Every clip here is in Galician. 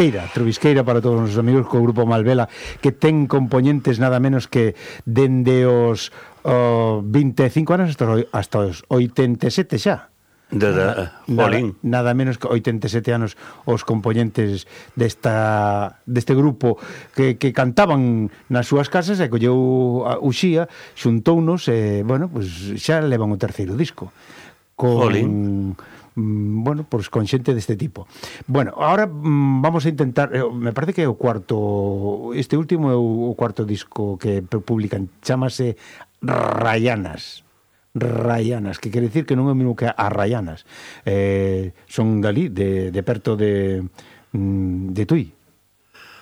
Trubisqueira, Trubisqueira para todos os nosos amigos co grupo Malvela, que ten componentes nada menos que dende os oh, 25 anos hasta os, hasta os 87 xa. De, de, nada, eh, nada menos que 87 anos os componentes desta, deste grupo que, que cantaban nas súas casas e colleu Uxía, xuntounos e, bueno, pues xa levan o terceiro disco. Con... Jolín mm, bueno, pois pues, con xente deste tipo. Bueno, ahora mm, vamos a intentar, eh, me parece que é o cuarto, este último é o cuarto disco que publican, chamase Rayanas. Rayanas, que quere dicir que non é o mesmo que a Rayanas. Eh, son dali, de, de perto de, mm, de Tui,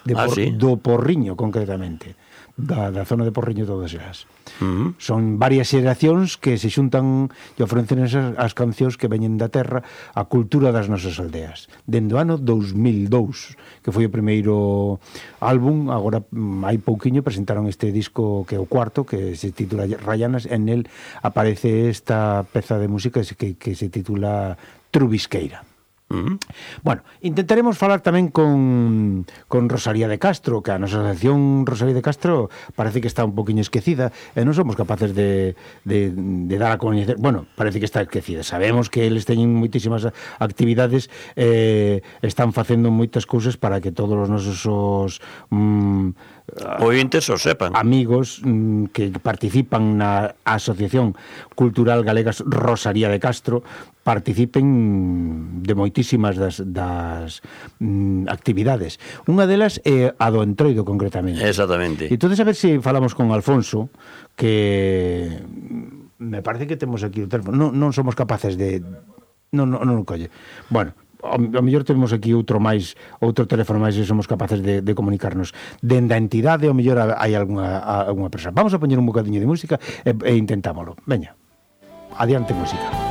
de ah, por, sí? do Porriño concretamente da, da zona de Porriño todas esas. Uh -huh. Son varias xeracións que se xuntan e ofrecen esas, as cancións que veñen da terra a cultura das nosas aldeas. Dendo ano 2002, que foi o primeiro álbum, agora hai pouquiño presentaron este disco que é o cuarto, que se titula Rayanas, en el aparece esta peza de música que, que se titula Trubisqueira. Mm. Bueno, intentaremos falar tamén con, con Rosalía de Castro Que a nosa asociación Rosalía de Castro parece que está un poquinho esquecida E non somos capaces de, de, de dar a coñecer Bueno, parece que está esquecida Sabemos que eles teñen moitísimas actividades eh, Están facendo moitas cousas para que todos os nosos os, mm, Ah. ointes o sepan. Amigos mm, que participan na Asociación Cultural Galegas Rosaría de Castro participen de moitísimas das, das mm, actividades. Unha delas é a do Entroido, concretamente. Exactamente. Entón, a ver se si falamos con Alfonso, que mm, me parece que temos aquí o teléfono. Non, non somos capaces de... Non, non, non colle. Bueno, a mellor temos aquí outro máis outro teléfono máis e somos capaces de, de comunicarnos dende a entidade, ao mellor hai algunha, algunha persoa. Vamos a poñer un bocadiño de música e, e intentámolo. Veña. Adiante música.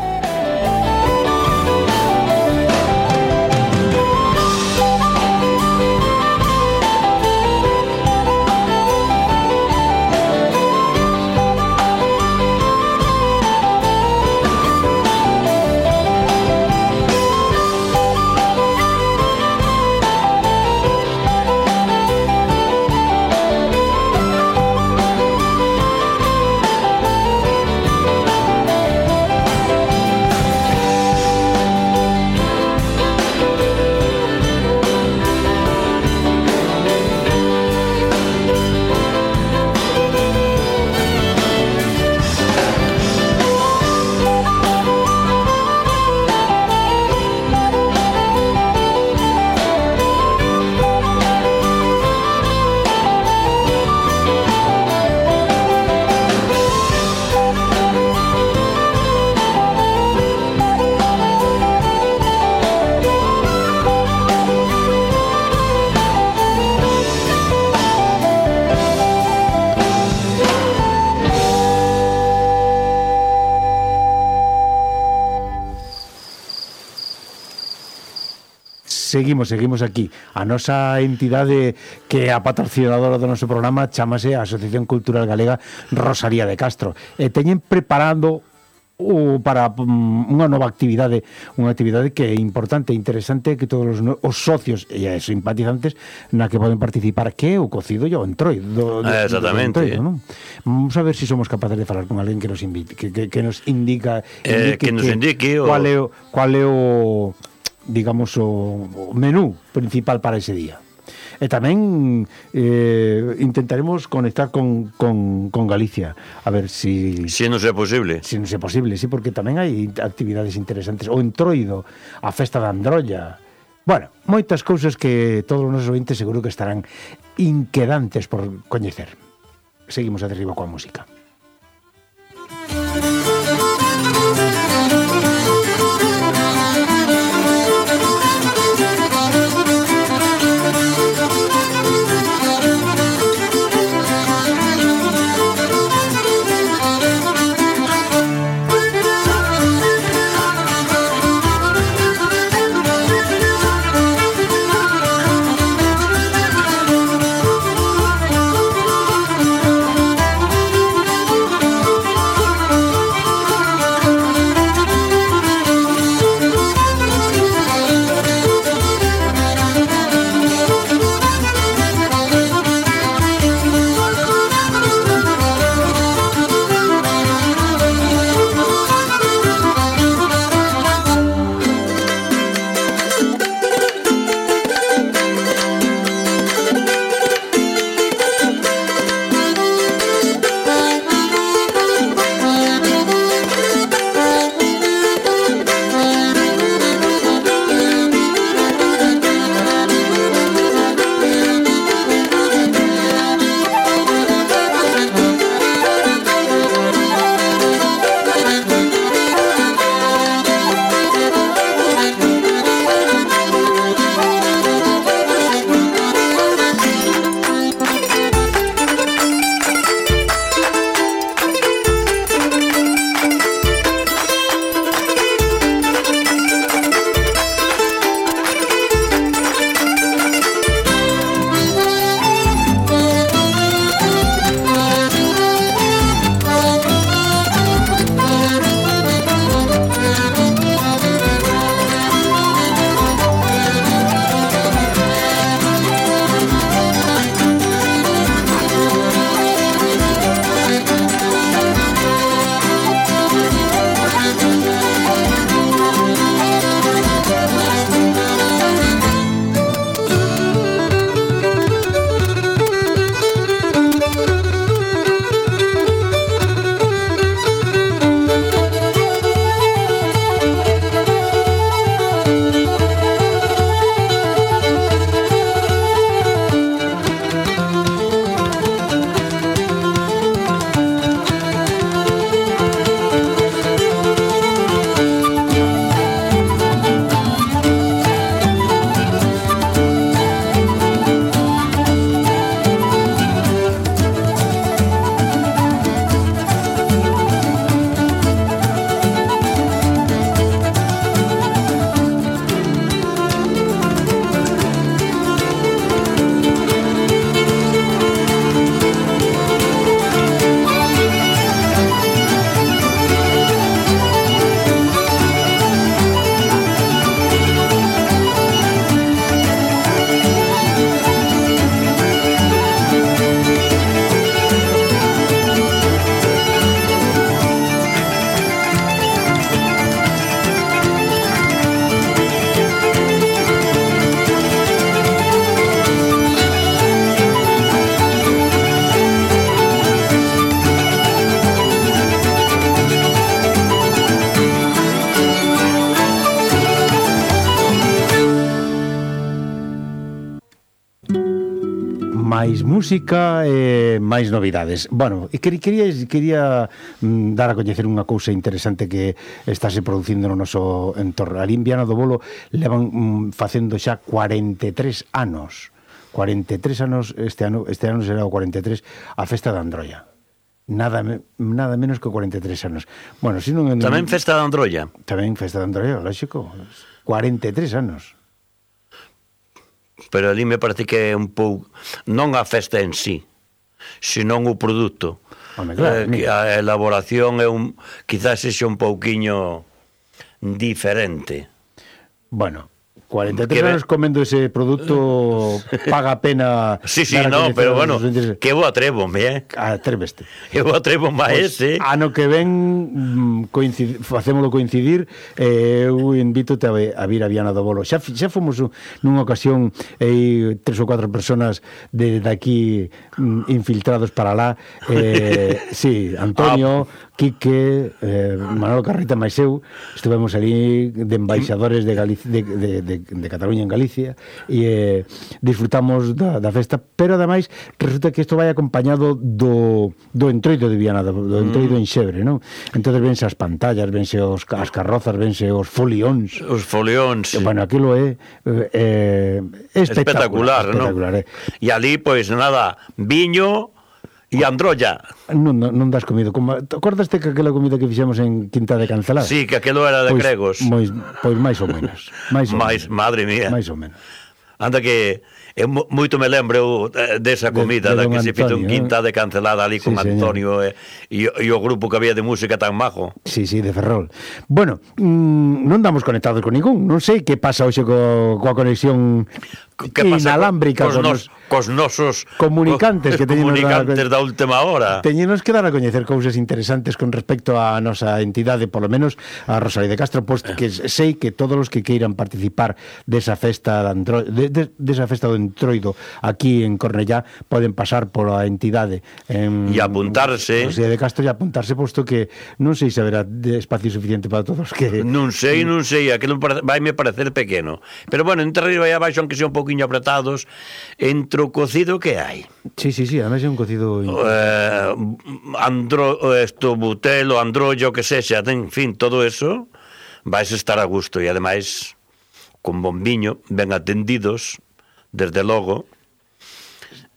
seguimos, seguimos aquí. A nosa entidade que a patrocinadora do noso programa chamase a Asociación Cultural Galega Rosaría de Castro. E teñen preparando ou para mm, unha nova actividade, unha actividade que é importante e interesante que todos os, os socios e os simpatizantes na que poden participar, que é o cocido e o entroido. Do, ah, exactamente. Do entroido, non? Vamos a ver se si somos capaces de falar con alguén que nos invite, que, que, que nos indica, eh, que nos indique o... cual é o, cual é o digamos, o, o menú principal para ese día. E tamén eh, intentaremos conectar con, con, con Galicia, a ver si... Si non é posible. Si non é posible, sí, porque tamén hai actividades interesantes. O Entroido, a Festa da Androlla... Bueno, moitas cousas que todos os nosos ointes seguro que estarán inquedantes por coñecer. Seguimos a derriba coa música. música e máis novidades. Bueno, quería, quería mm, dar a coñecer unha cousa interesante que estáse producindo no noso entorno. Ali en Viana do Bolo levan mm, facendo xa 43 anos. 43 anos, este ano, este ano será o 43, a festa da Androia nada, nada menos que 43 anos. Bueno, si non... Tamén festa da Androia. Tamén festa da Androia, lógico. 43 anos pero ali me parece que é un pouco non a festa en sí, senón o produto. Home, claro, eh, a elaboración é un quizás sexa un pouquiño diferente. Bueno, 43 que anos comendo ese produto paga pena. Sí, sí, no, pero bueno, que vou atrévome, eh. Ah, Atréveste. Eu atrevo máis, pues, eh. Ano que ven mm, coincid, facémolo coincidir, eh, eu invítote a, a vir a Viana do Bolo. Xa, xa fomos nunha ocasión eh, tres ou catro personas de daqui mm, infiltrados para lá. Eh, sí, Antonio, ah, Quique, eh, Manolo Carrita máis eu estivemos ali de embaixadores de, Galicia, de, de, de, de Cataluña en Galicia e eh, disfrutamos da, da festa pero ademais resulta que isto vai acompañado do, do entroido de Viana do, do entroido mm. en Xebre non? entonces vense as pantallas, vense os, as carrozas vense os folións os folións que, bueno, aquilo é eh, espectacular, espectacular, espectacular, non? espectacular eh. e ali pois pues, nada viño E Androlla. Non, non, non das comido. Como, acordaste que aquela comida que fixemos en Quinta de Cancelada? Sí, que aquilo era de pois, gregos. Pois, pois máis ou menos. Máis, ou menos. madre mía. Máis ou menos. Anda que eh, eu moito me lembro eh, desa comida de, de da que Antonio, se fixo en Quinta de Cancelada ali sí, con Antonio e, e, e o grupo que había de música tan majo. Sí, sí, de Ferrol. Bueno, mmm, non damos conectados con ningún. Non sei que pasa hoxe co, coa conexión que pasa inalámbrica cos, nos, cos nosos comunicantes que teñen comunicantes da, da última hora. Teñenos que dar a coñecer cousas interesantes con respecto á nosa entidade, polo menos a Rosalía de Castro, pois que eh. sei que todos os que queiran participar desa festa de, Andro, de, de, desa festa do Entroido aquí en Cornellá poden pasar pola entidade en, e apuntarse. Rosalía de Castro e apuntarse posto que non sei se haberá espacio suficiente para todos que Non sei, non sei, aquilo vai me parecer pequeno. Pero bueno, entre arriba e abaixo aunque sea un pouco poquinho apretados entre o cocido que hai. Sí, sí, sí, además é un cocido... Eh, andro, esto, butelo, androllo, que sexa, en fin, todo eso, vais estar a gusto e ademais con bombiño, ben atendidos, desde logo,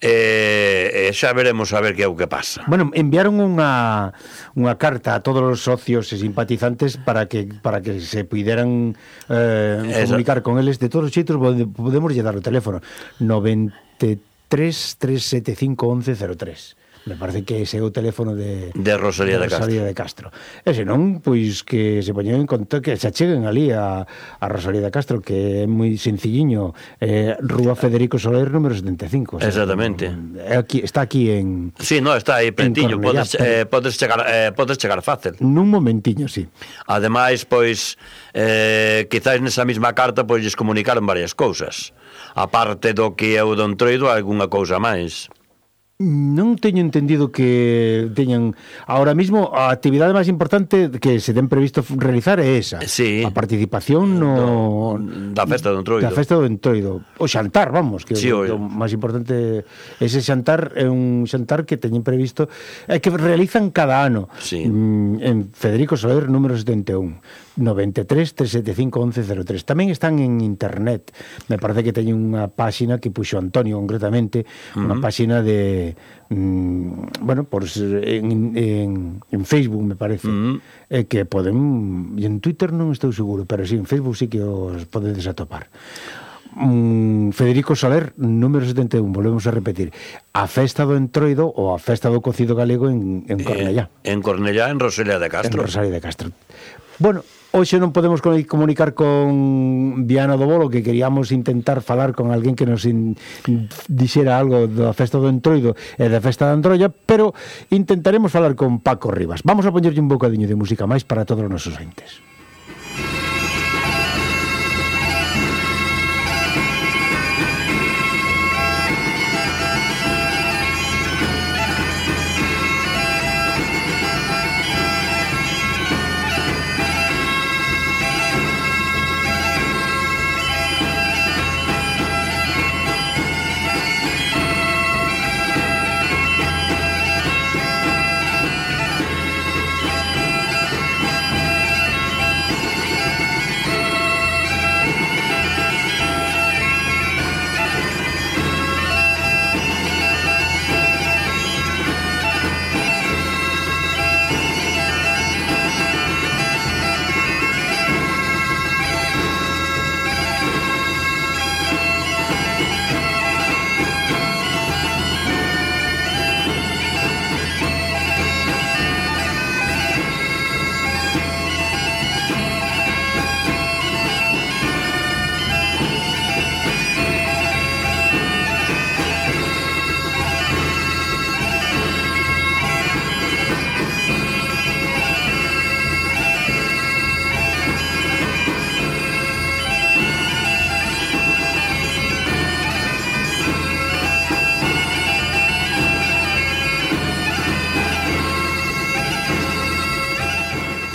e, e xa veremos a ver que é o que pasa. Bueno, enviaron unha unha carta a todos os socios e simpatizantes para que para que se puideran eh, Eso. comunicar con eles de todos os xeitos podemos lle dar o teléfono 93 375 1103 me parece que ese é o teléfono de, de Rosalía de, Rosalía de Castro. de Castro. E senón, pois que se poñen en conto que se acheguen ali a, a Rosalía de Castro, que é moi sencilliño, eh, Rúa Federico Soler, número 75. O sea, Exactamente. Aquí, está aquí en... Sí, no, está aí prentillo, podes, eh, podes, chegar, eh, podes chegar fácil. Nun momentiño, sí. Ademais, pois, eh, quizáis nesa mesma carta, pois, lles comunicaron varias cousas. A parte do que eu don Troido, algunha cousa máis. Non teño entendido que teñan ahora mismo a actividade máis importante que se ten previsto realizar é esa, sí. a participación eh, no, no da festa do Entroido. Da festa do Entroido, o xantar, vamos, que sí, o, o máis importante ese xantar é un xantar que teñen previsto é que realizan cada ano. Sí. Mm, en Federico Soler número 71. 93 375 1103. Tamén están en internet. Me parece que teñen unha páxina que puxo Antonio concretamente, uh -huh. unha páxina de mm, bueno, por en, en, en Facebook me parece, uh -huh. eh, que poden en Twitter non estou seguro, pero sí, en Facebook sí que os podedes atopar. Mm, Federico Soler, número 71, volvemos a repetir. A festa do Entroido ou a festa do cocido galego en, en eh, Cornellá. Eh, en Cornellá, en Rosalía de Castro. En Rosalía de Castro. Bueno, Hoxe non podemos comunicar con Viana do Bolo que queríamos intentar falar con alguén que nos in, dixera algo da festa do Entroido e da festa da Androlla, pero intentaremos falar con Paco Rivas. Vamos a poñerlle un bocadiño de música máis para todos os nosos entes.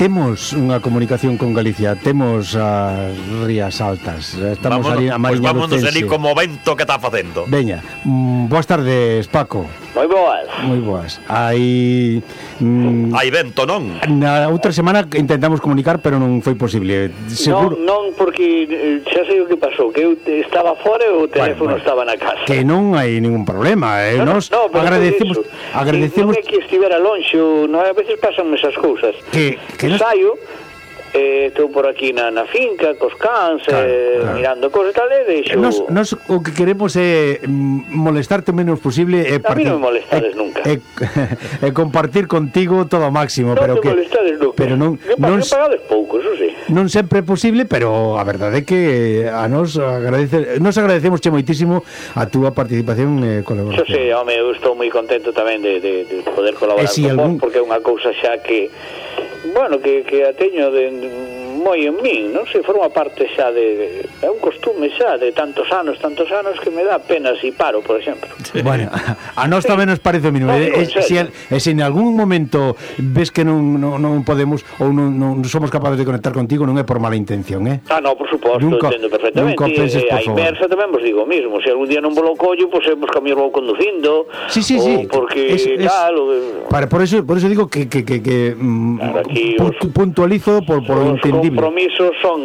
temos unha comunicación con Galicia, temos as Rías Altas. Estamos vámonos, ali a Mariña Pois pues vamos ali como vento que está facendo. Veña, mm, boas tardes, Paco. Moi boas. Moi boas. Hai mm, hai vento, non? Na outra semana intentamos comunicar, pero non foi posible. Seguro. Non, non porque eh, xa sei o que pasou, que eu estaba fora e o teléfono bueno, estaba na casa. Que non hai ningún problema, eh? No, Nos no, agradecemos agradecemos que, non é que estivera lonxe, non, a veces pasan esas cousas. Que, que nos... saio eh, estou por aquí na, na finca, cos cans, claro, eh, claro. mirando cosas e tal, e deixo... Eh, nos, nos o que queremos é mm, molestarte o menos posible... Eh, a mí non me molestades eh, nunca. E eh, eh, compartir contigo todo o máximo, non pero que... molestades nunca. Pero non, que non, pagades pouco, eso sí. Non sempre é posible, pero a verdade é que eh, a nos agradece, nos agradecemos che moitísimo a túa participación eh, e eh, colaboración. Xo sí, home, eu estou moi contento tamén de, de, de poder colaborar eh, si con algún... vos, porque é unha cousa xa que Bueno, que, que Ateño de, moi en min, non sei, forma parte xa de, de é un costume xa de tantos anos, tantos anos que me dá pena si paro, por exemplo. Bueno, a nós tamén nos parece mínimo. E, e, se, e se en algún momento ves que non, non, non podemos ou non, non somos capaces de conectar contigo, non é por mala intención, eh? Ah, no, por suposto, nunca, entendo perfectamente. Nunca penses, por favor. A inversa tamén vos digo o mismo, se algún día non volo collo, pois pues, que a mí vou conducindo, sí, sí, sí. ou porque es, es, tal... Ou... Para, por, eso, por eso digo que, que, que, que mm, claro, aquí os, puntualizo por, por entendible compromisos son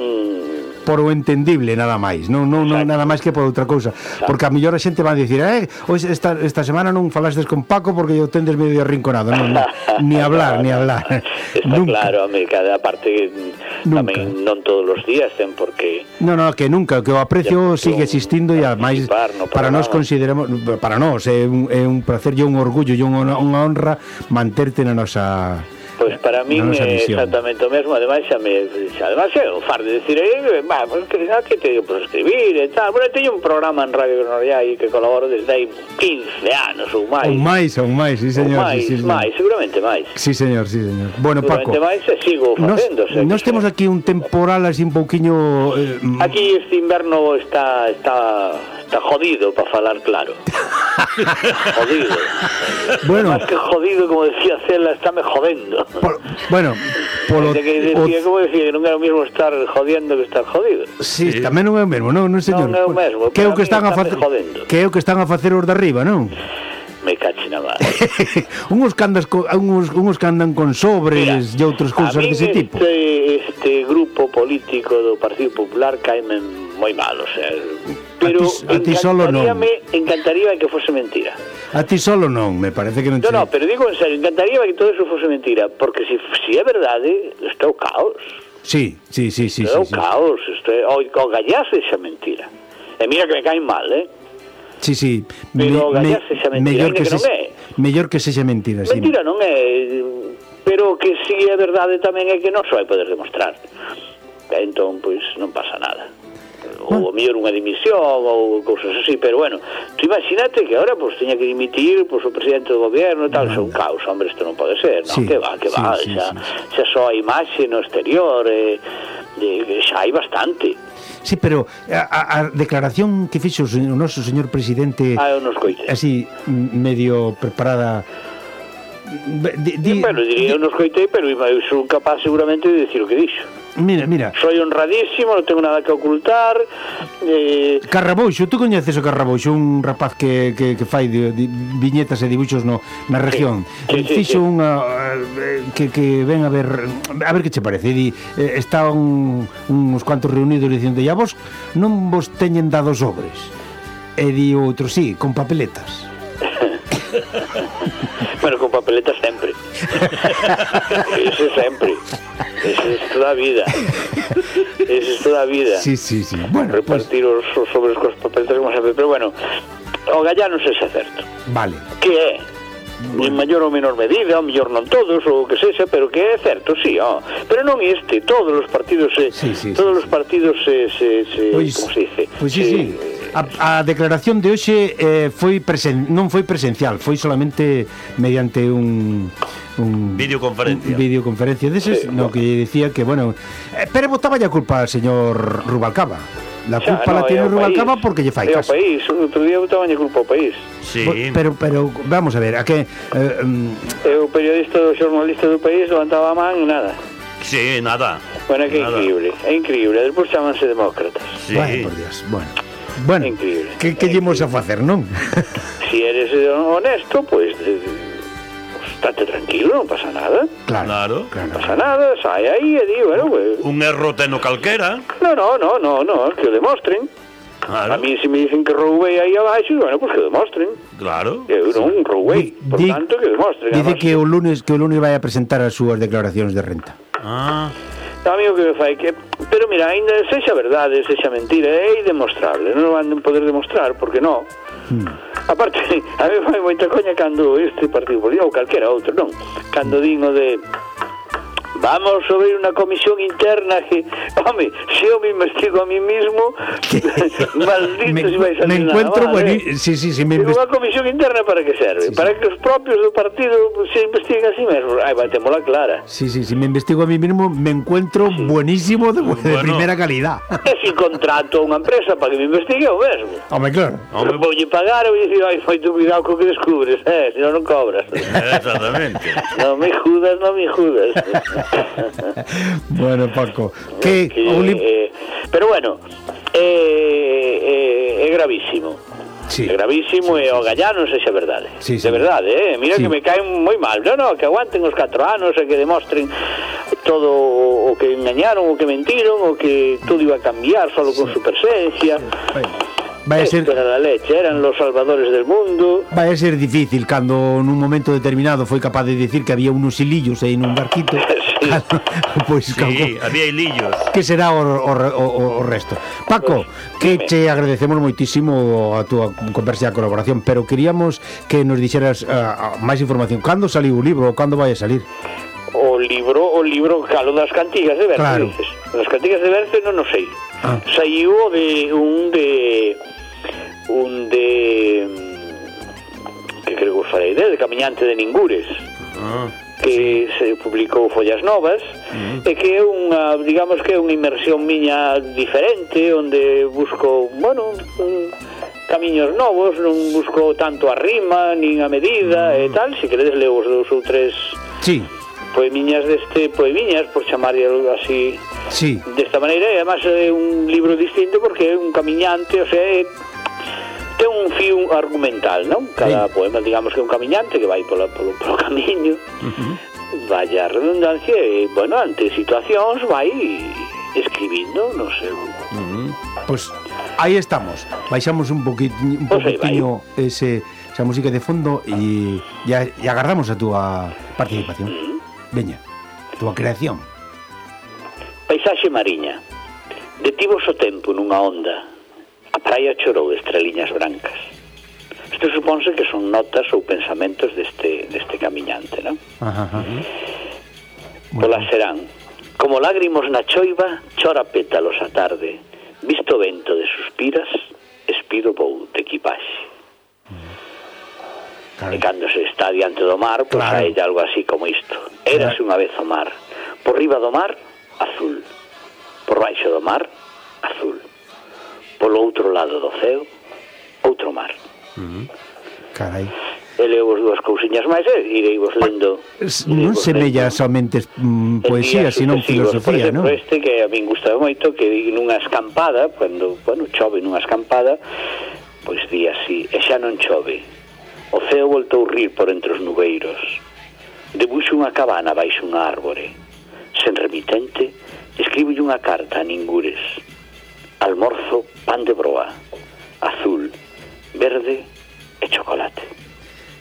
por o entendible nada máis, non non, non nada máis que por outra cousa, Exacto. porque a mellor a xente vai dicir, "Eh, hoxe esta esta semana non falastes con Paco porque eu tendes medio arrinconado", non, non ni hablar, ni hablar. Está nunca. claro, home, cada parte nunca. tamén non todos os días ten porque No, no, que nunca, que o aprecio ya, sigue existindo e ademais no, para, para nós consideramos para nós é eh, un, é un placer e un orgullo e unha honra manterte na nosa Pois para min é exactamente o mesmo, ademais xa me xa ademais é eh, o far de decir, eh, va, pues, que, ah, que te por escribir e tal. Bueno, teño un programa en Radio Granollá aí que colaboro desde hai 15 anos ou máis. Ou máis, ou máis, sí señor. Ou máis, sí, señor. máis, seguramente máis. Sí señor, sí señor. Bueno, Paco. Seguramente máis e sigo facéndose. Nós, nós temos aquí un temporal así un pouquiño... Eh, aquí este inverno está, está Está jodido, para falar claro. jodido. Bueno. Más que jodido, como decía Cela, está me jodendo. Por, bueno, polo, de que decía, o... como decía, que non é o mesmo estar jodiendo que estar jodido. Sí, sí. tamén non é o mesmo, non, non señor. Non é o mesmo. Que é o que están a facer? Que é o que están a facer os de arriba, non? me cache na madre. unhos, candas co, unhos, unhos que andan con sobres e outras cousas dese tipo. Este, este grupo político do Partido Popular caime moi malos. Pero a ti, a ti solo non. Me encantaría que fose mentira. A ti solo non, me parece que non. No, che... no, pero digo en serio, encantaría que todo eso fose mentira, porque se si, si é verdade, eh, está o caos. Sí, sí, sí, sí, está sí, o sí, caos, isto é, o, o gallaxe xa mentira. E mira que me caen mal, eh. Sí, sí. Pero me, gallaxe xa mentira, mellor que, que non é. Mellor que sexa mentira, sí. Mentira non é, pero que si é verdade tamén é que non se vai poder demostrar. Entón, pois, non pasa nada ou o mellor unha dimisión ou cousas así, pero bueno, tú imagínate que agora pois pues, teña que dimitir pois, pues, o presidente do goberno e tal, é son caos, hombre, isto non pode ser, non? Sí, que va, que sí, va, sí, xa, sí. xa só a imaxe no exterior, eh, de, xa hai bastante. Sí, pero eh, a, a declaración que fixo o noso señor presidente ah, eu non escoite. así medio preparada Di, di, bueno, diría, eu non escoitei, pero eu son capaz seguramente de dicir o que dixo. Mira, mira. Soy honradísimo, non tengo nada que ocultar. Eh... Carrabouxo, tú coñeces o Carrabouxo, un rapaz que, que, que fai de, de viñetas e dibuixos no, na región. Sí, sí, Fixo sí, sí. unha eh, que, que ven a ver a ver que che parece. Di, eh, está un, uns cuantos reunidos dicindo, "Ya vos non vos teñen dado sobres." E di outro, "Sí, con papeletas." Pero con papeletas sempre. Ese sempre. Ese es toda a vida. Ese es toda a vida. Sí, sí, sí. Bueno, Repartir pues... os, os sobres cos papeletas como sempre. Pero bueno, o gallano se xa certo. Vale. Que é en maior ou menor medida, ou mellor non todos, ou que sexa, pero que é certo, sí, oh. Pero non este, todos os partidos se, sí, sí, todos sí, os partidos se, se, se pois, como se dice? Pois se, sí, sí. A, a declaración de hoxe eh, foi presen, non foi presencial, foi solamente mediante un un videoconferencia. Un videoconferencia deses, sí, no que decía que bueno, eh, pero botaba ya culpa al señor Rubalcaba. La culpa o sea, no, la tiene Rubalcaba país, porque lle fai caso. É o país, outro día botaban a culpa ao país. Sí. Pero, pero, vamos a ver, a que... Eh, mm. um... o periodista, do xornalista do país levantaba a man e nada. Sí, nada. Bueno, que nada. increíble, é increíble. Despois chamanse demócratas. Sí. Bueno, por Dios, bueno. Bueno, increíble, que, que llemos a facer, non? Si eres honesto, pois pues, eh, estate tranquilo, non pasa nada. Claro, claro. Non pasa nada, sai aí e di, bueno, pues, Un erro teno calquera. No, no, no, no, no, que o demostren. Claro. A mí se si me dicen que roubei aí abaixo, bueno, pues que demostren. Claro. Eu non roubei, por di, tanto que demostren. Dice que o lunes que o lunes vai a presentar as súas declaracións de renta. Ah. Amigo que me fai que Pero mira, ainda sexa verdade, sexa mentira, é indemostrable, non van poder demostrar, porque non. Mm. Aparte, a mí fai moita coña cando este partido político, ou calquera outro, non? Cando din o de Vamos a subir unha comisión interna que, home, se eu me investigo a mí mismo, maldito me, se vai salir Me encuentro nada, buenísimo. Sí, sí, sí, me Digo, invest... unha comisión interna para que serve? Sí, para sí. que os propios do partido se investiguen a sí mesmo. Ai, vai, temola clara. Sí, sí, si me investigo a mí mismo, me encuentro sí. buenísimo de, bueno. de primeira calidad. E se si contrato a unha empresa para que me investigue o mesmo. Home, claro. Home. Vou pagar e dicir, ai, foi tu cuidado co que descubres, eh, senón non cobras. Exactamente. non me judas, non me judas. bueno, Paco, que, que eh, pero bueno, é eh, eh, é gravísimo. Sí. É gravísimo sí, sí, e o gallá non sei se é verdade. Eh. Sí, sí. De verdade, eh? Mira sí. que me caen moi mal. No, no, que aguanten os 4 anos e eh, que demostren todo o que engañaron, o que mentiron, o que todo iba a cambiar solo sí. con su presencia. Sí. Vai a ser Esto era la leche, eran los salvadores del mundo. Vai a ser difícil cando nun momento determinado foi capaz de decir que había unos hilillos aí nun barquito. pois sí, había hilillos. Que será o, o, o, o resto. Paco, pois, que che agradecemos moitísimo a túa conversa e a colaboración, pero queríamos que nos dixeras uh, máis información. Cando saliu o libro ou cando vai a salir? o libro, o libro, Calo das cantigas de Berce, claro. dices. Das cantigas de Berce non o sei. Ah. Saiu de un de un de que creo que os farei de, de Camiñante de Ningures. Ah que se publicou Follas Novas mm. e que é unha, digamos que é unha inmersión miña diferente onde busco, bueno, un, camiños novos, non busco tanto a rima, nin a medida e tal, se queredes leo os dous ou tres sí. poemiñas deste poemiñas, por chamar algo así sí. desta maneira, e además é un libro distinto porque é un camiñante, o sea, é ten un fío argumental, non? Cada sí. poema, digamos que é un camiñante que vai polo, polo, polo camiño, uh -huh. vaya redundancia, e, bueno, ante situacións vai escribindo no seu... Uh -huh. Pois pues, aí estamos, baixamos un, poquit, un pues ese, esa música de fondo e, e agardamos a túa participación. Uh -huh. Veña, a túa creación. Paisaxe mariña. Detivos o tempo nunha onda A praia chorou estreliñas brancas. Isto supónse que son notas ou pensamentos deste, deste camiñante, non? Ajá, ajá. Pola serán, como lágrimos na choiva, chora pétalos a tarde, visto vento de suspiras, espiro vou de equipaxe. Claro. E cando se está diante do mar, pois claro. hai algo así como isto. Érase unha vez o mar. Por riba do mar, azul. Por baixo do mar, azul polo outro lado do ceo, outro mar. Mm. Carai. E leo vos dúas cousiñas máis e irei vos lendo. Non semella somente mm, poesía, sino filosofía, non? Por este que a min gustaba moito que nunha escampada, cando, bueno, chove nunha escampada, pois di así, e xa non chove. O ceo voltou rir por entre os nubeiros. Debuxo unha cabana baixo unha árbore. Sen remitente, escribo unha carta a ningures almorzo, pan de broa, azul, verde e chocolate.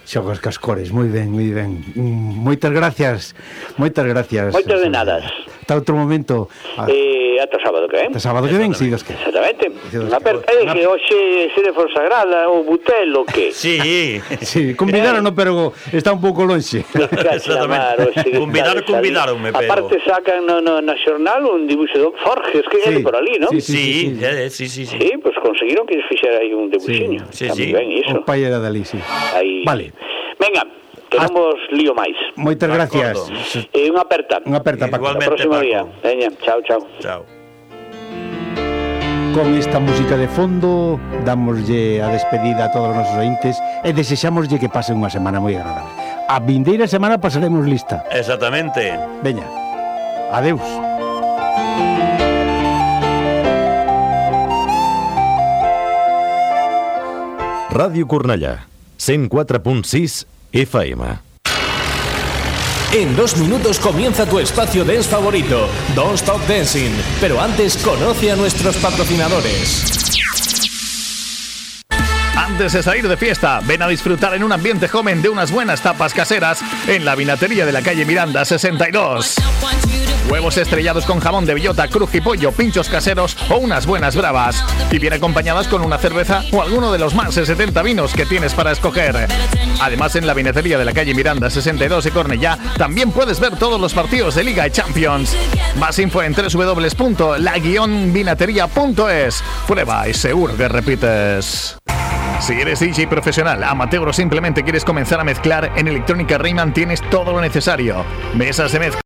Xogos cascores, moi ben, moi ben. Mm, moitas gracias. Moitas gracias. Moitas de nadas. Hasta outro momento. A... Eh, ata sábado que ven. Ata sábado que ven, si Dios que. Exactamente. Aperta eh, é que hoxe se de Fonsagrada o Butelo que. Sí. sí, convidaron, no, eh. pero está un pouco lonxe. Exactamente. Convidaron, convidaronme, pero. Aparte sacan no, no, na xornal un dibuixo do Forges que sí. por ali, ¿no? Sí, sí, sí. Sí, eh, sí, sí, sí. pois pues conseguiron que fixera aí un debuxiño. Sí, sí, sí. Ben, iso. O pai era dali, sí. Aí. Vale. Venga, Tenemos ah, lío máis. Moitas gracias. E unha aperta. Unha aperta, Paco. Igualmente, próximo Paco. día. Veña, chao, chao. Chao. Con esta música de fondo damoslle a despedida a todos os nosos ointes e desexámoslle que pasen unha semana moi agradable. A vindeira semana pasaremos lista. Exactamente. Veña. Adeus. Radio Cornellà, 104.6 FM. En dos minutos comienza tu espacio dance favorito, Don't Stop Dancing. Pero antes conoce a nuestros patrocinadores. Antes de salir de fiesta, ven a disfrutar en un ambiente joven de unas buenas tapas caseras en la vinatería de la calle Miranda 62. Huevos estrellados con jamón de bellota, cruz y pollo, pinchos caseros o unas buenas bravas. Y bien acompañadas con una cerveza o alguno de los más de 70 vinos que tienes para escoger. Además, en la vinatería de la calle Miranda 62 y Cornellá también puedes ver todos los partidos de Liga y Champions. Más info en www.la-vinatería.es. Prueba y seguro que repites. Si eres DJ profesional, amateur o simplemente quieres comenzar a mezclar, en Electrónica Rayman tienes todo lo necesario. Mesas de mezcla